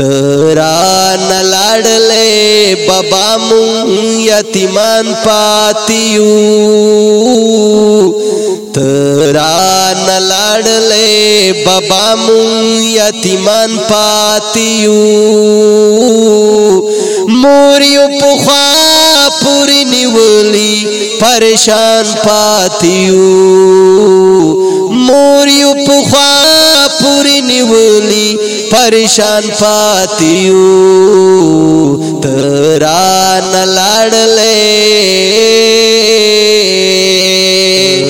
तरा न लाडले बाबा मुंग यतिमान पातियू तरा न लाडले बाबा मुंग यतिमान पातियू मोरियो पुखा पूरी निवली परेशान पातियू پریشان پاتیو تران لاړلې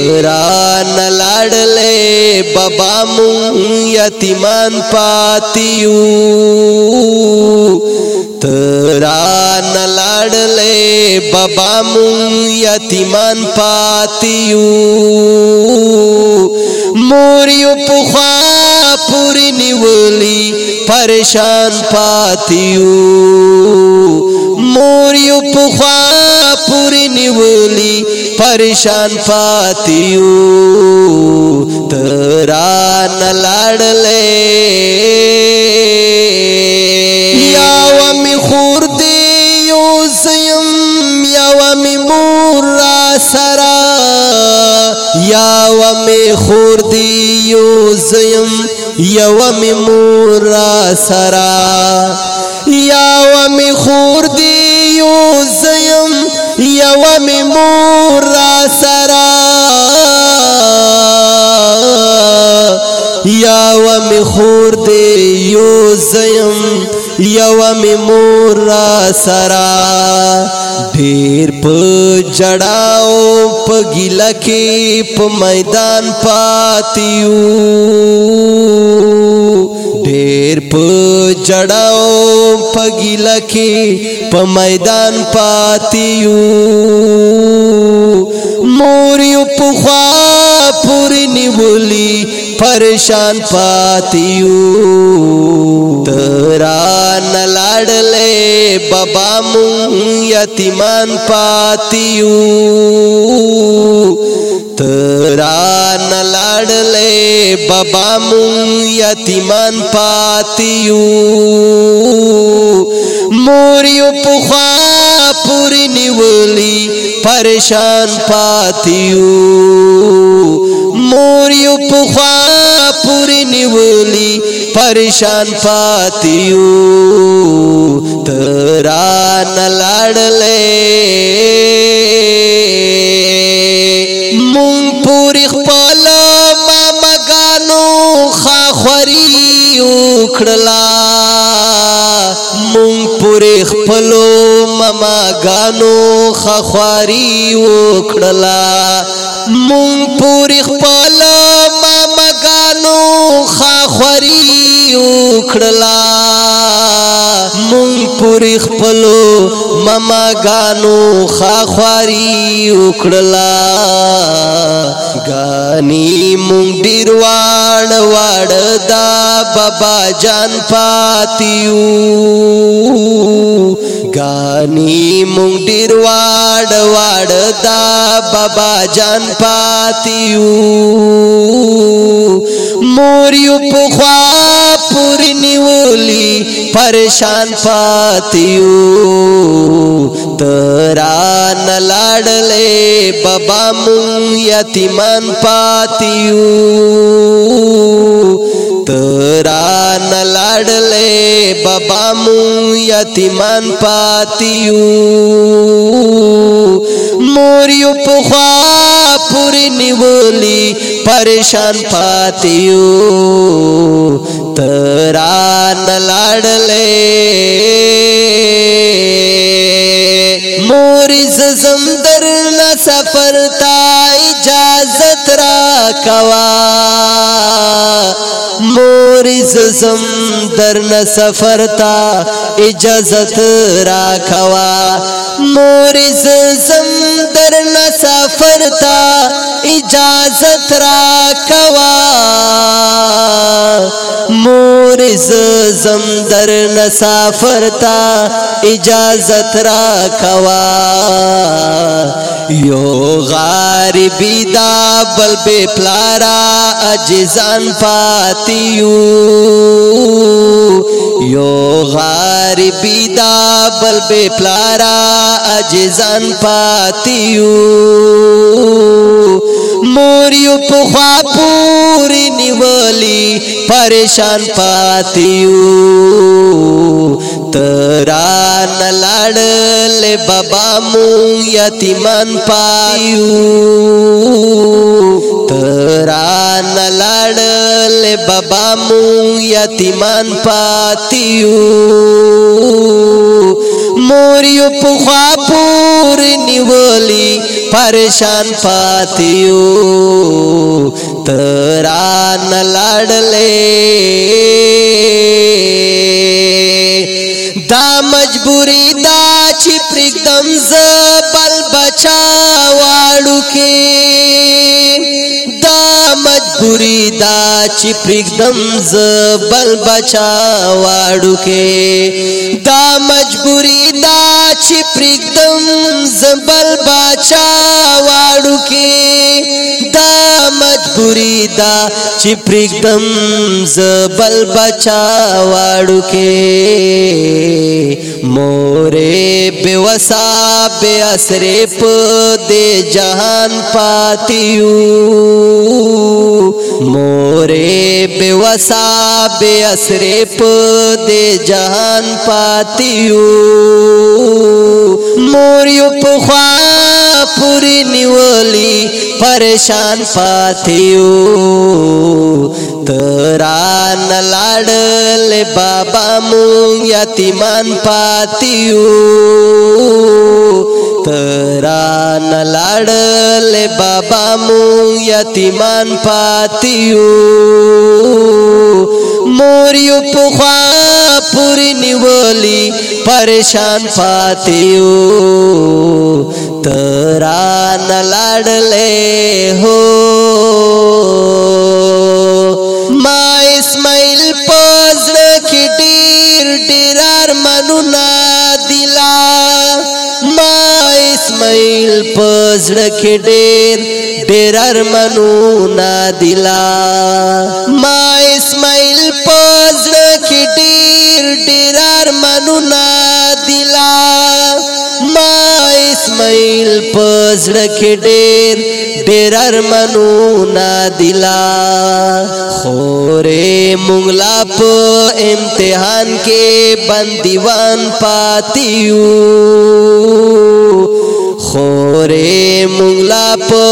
تران لاړلې بابا مون یتیمان پاتیو تران لاړلې بابا مون یتیمان پاتیو موریو پخوا پوری نیولی پریشان پاتیو مور یو پخوا پوری نیولی پریشان پاتیو تران لڑلے یاو می خور دیو زیم یاو می مور را سرا یاو می خور دیو زیم یو می مور سرا یو می خور دی یو زیم یو می مور سرا یو می خور دی یو زیم یو می مور سرا ډیر په جړاو په ګیله کې په میدان پاتیو ډیر په جړاو په ګیله کې په میدان پاتیو مور یو په خوا پوری نیولی परेशान पाती तेरा न लाडले बाबा यतिमान पातीयो तेरा न लाडले बाबा यतिमान पाती मोरी पुखा पूरी निवली परेशान पाती मोरी पुखा نیولی پریشان پاتیو تران لڑلے مون پوری خپل ماما گانو خاخوری اکڑلا مون پوری خپلو ماما گانو خاخوری اکڑلا مون پوری خپل خاخوري وکړلا مون پوری خپلو مما غانو خاخوري وکړلا غاني مون ډیر واړ واړ دا بابا جان پاتیو गानी मुंग वाड़ वाड़ता बाबा जान पातियू मोरियो पुखवा पूरी निवली परेशान पातियो तरा न लाडले बाबा मुंग यतिमान पातियो तरा न लाडले बाबा मुंग यतिमान पातियो मोरियो पुखा पूरी निवली پریشان پاتیو تران لاړلې مورز زمدر نا سفر تا اجازت را کوا پوری زم درن سفر تا اجازت را کوا موری زم درن سفر تا اجازت را کوا مور زم درن سفر تا اجازت را کوا یو غاربی دا بل بے پلارا اجزان پاتیو یو غاربی دا بل بے پلارا اجزان پاتیو موریو پخوا پوری نیولی پریشان پاتیو तरा न लाडले बाबा मु यतिमान पायू तरा न लाडले बाबा मु यतिमान पातियू मोरियो पुखा पूर निवली परेशान पातियो तरा न लाडले دا مجبوری دا چې پرګدم ز بل بچا واړو کې دا مجبوری دا چې پرګدم ز بل بچا واړو کې دا مجبوری دا چې پرګدم ز بل بچا واړو کې مجبوری دا چې پرېږدم زه بل بچا واړو کې مورې بې وسا بې اسرې په دې جهان پاتیو مورې بې وسا بې اسرې په دې جهان پاتیو مور یو په خوا پوری نیولی परेशान पाथियो तरान लाडले बाबा मुंग यतिमान पाथियो तरान लाडले बाबा मुंग यतिमान पाती मोरियो पुखा पूरी निवली परेशान पाती पुतरा न लाडले हो माई स्माइल पोजड़ की डीर डीरार मनुना दिला माई स्माइल पोजड़ की डेर डेरार मनुना दिला माई स्माइल पोजड़ खिटीर डीर डीरार मनुना दिला اسماعیل پزړه کې ډېر ډېر ارمنو نادلا خورې مونږلا په امتحان کې بنديوان پاتیو خورې مونږلا په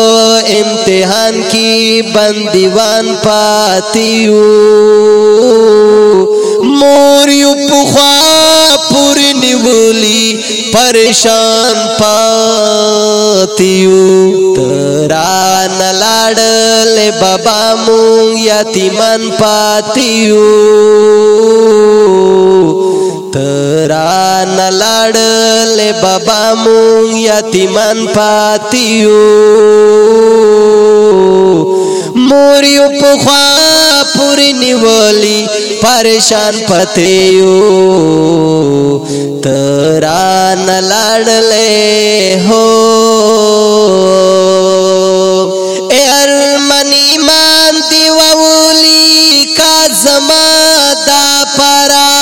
امتحان کې بنديوان پاتیو مور یو په خوا پور نیولی परेशान पातियू तरा न लाडले बाबा मूंग यतिमान पातियू तरा न लाडले बाबा मूंग मन पातियू پریشان پته یو تران لړلې هو اے ارمن ایمان دی وولی کا زما دا پرا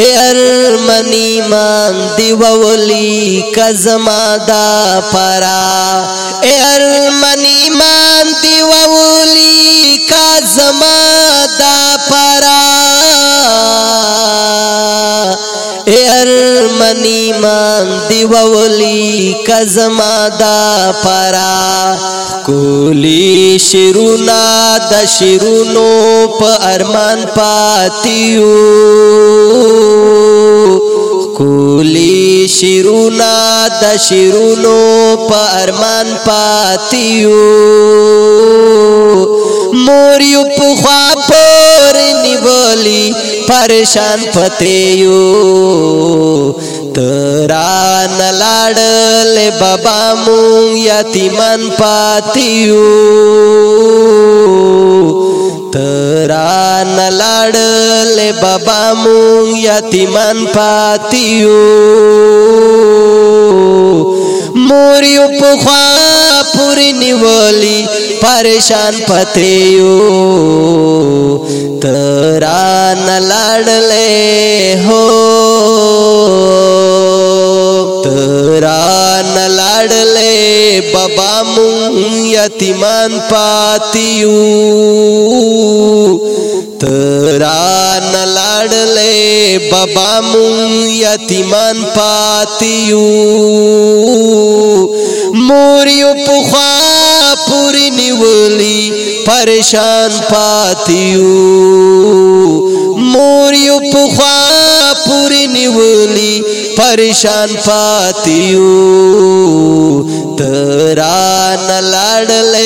اے ارمن ایمان دی وولی کا زما دا پرا اے ارمن ایمان دی وولی زما دا پرا ارمنی مان دی وولی کزما دا پرا کولی شیرونا د شیرونو په ارمان پاتیو کولی شیرونا د شیرونو په ارمان پاتیو मोरियो पुखा पोर निबोली परेशान पतेयो तरा न लाडले बाबा मुंग यतिमान पातियो तरा न लाडले बाबा मुंग यतिमान पातियो मोरियो पुखा مور نیولی پریشان پتیو تران لړلې هو تران لړلې بابا مون یتیمان پاتیو تران लाडले बाबा मुंग यतिमान पातियू मोरियो पुखा पूरी निवली परेशान पाती मोरियो पुखा पूरी निवली परेशान पाती तरा न लाडले